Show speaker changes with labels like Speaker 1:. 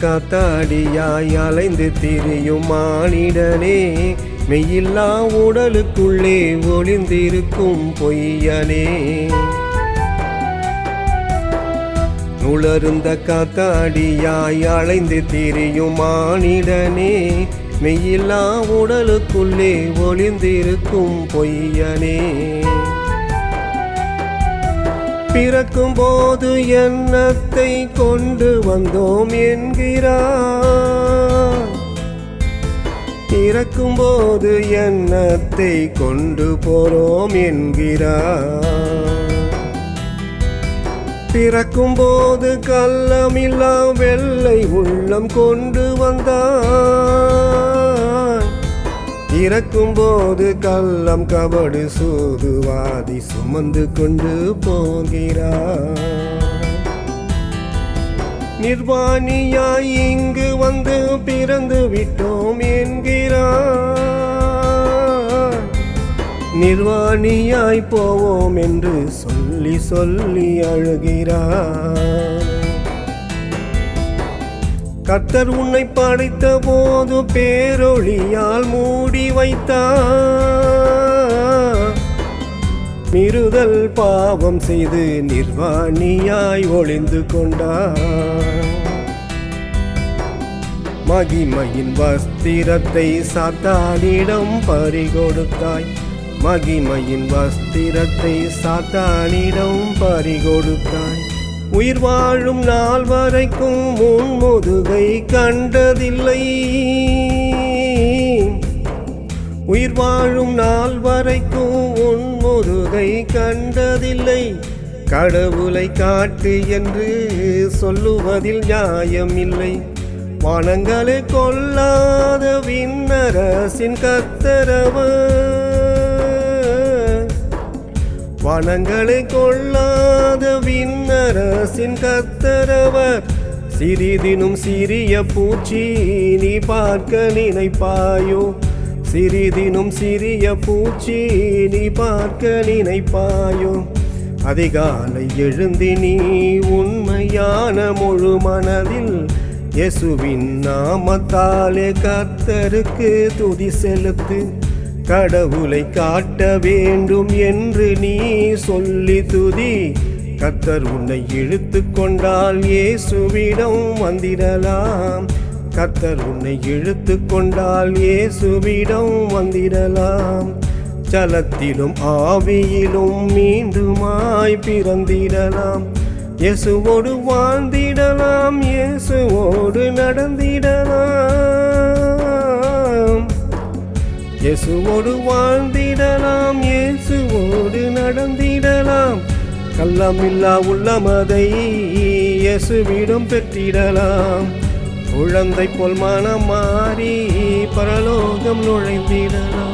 Speaker 1: காத்தாடியாய் அலைந்து திரியும் மானிடனே மெய்யில்லா உடலுக்குள்ளே ஒளிந்திருக்கும் பொய்யனே. உலருந்த காத்தாடியாய் அலைந்து திரியும் மானிடனே மெய்யில்லா உடலுக்குள்ளே ஒளிந்திருக்கும் பொய்யனே. பிறக்கும் போது எண்ணத்தை கொண்டு வந்தோம் என்கிறார். இறக்கும் போது எண்ணத்தை கொண்டு போறோம் என்கிறார். பிறக்கும் போது கள்ளமில்லா வெள்ளை உள்ளம் கொண்டு வந்தார். இறக்கும் போது கள்ளம் கபடு சூதுவாதி சுமந்து கொண்டு போகிறார். நிர்வாணியாய் இங்கு வந்து பிறந்து விட்டோம் என்கிறார். நிர்வாணியாய் போவோம் என்று சொல்லி சொல்லி அழுகிறார். கர்த்தர் உன்னை படைத்த போது பேரொழியால் மூடி வைத்தார். மிருதல் பாவம் செய்து நிர்வாணியாய் ஒளிந்து கொண்டார். மகிமையின் வஸ்திரத்தை சாத்தானிடம் பறிகொடுத்தாய். மகிமையின் வஸ்திரத்தை சாத்தானிடம் பறிகொடுத்தாய். உயிர் வாழும் நாள் வரைக்கும் முன் முதுகை கண்டதில்லை. உயிர் வாழும் நாள் வரைக்கும் உன் முதுகை கண்டதில்லை. கடவுளை காட்டு என்று சொல்லுவதில் நியாயம் இல்லை வானங்களை கொல்லாத விண்ணரசின் கத்தரவர் வனங்களை கொள்ளாத விண்ணரசின் கத்தரவர். சிறிதினும் சிறிய பூச்சி நீ பார்க்க நினைப்பாயோ? சிறிதினும் சிறிய பூச்சி நீ பார்க்க நினைப்பாயோ? அதிகாலை எழுந்தி நீ உண்மையான முழு மனதில் இயேசுவின் நாமத்தாலே கர்த்தருக்கு துதி செலுத்து கடவுளை காட்ட வேண்டும் என்று நீ சொல்லி துதி. கத்தர் உன்னை இழுத்து கொண்டால் இயேசுவிடம் வந்திடலாம். கத்தர் உன்னை இழுத்து கொண்டால் இயேசுவிடம் வந்திடலாம். ஜலத்திலும் ஆவியிலும் மீண்டுமாய் பிறந்திடலாம். இயேசுவோடு வாழ்ந்திடலாம் இயேசுவோடு நடந்திடலாம். இயேசுவோடு வாழ்ந்திடலாம் இயேசுவோடு நடந்திடலாம். கள்ளமில்லா உள்ளமதை இயேசுவிடம் பெற்றிடலாம். குழந்தை போல் மனம் மாறி பரலோகம் நுழைந்திடலாம் பரலோகம் நுழைந்திடலாம்.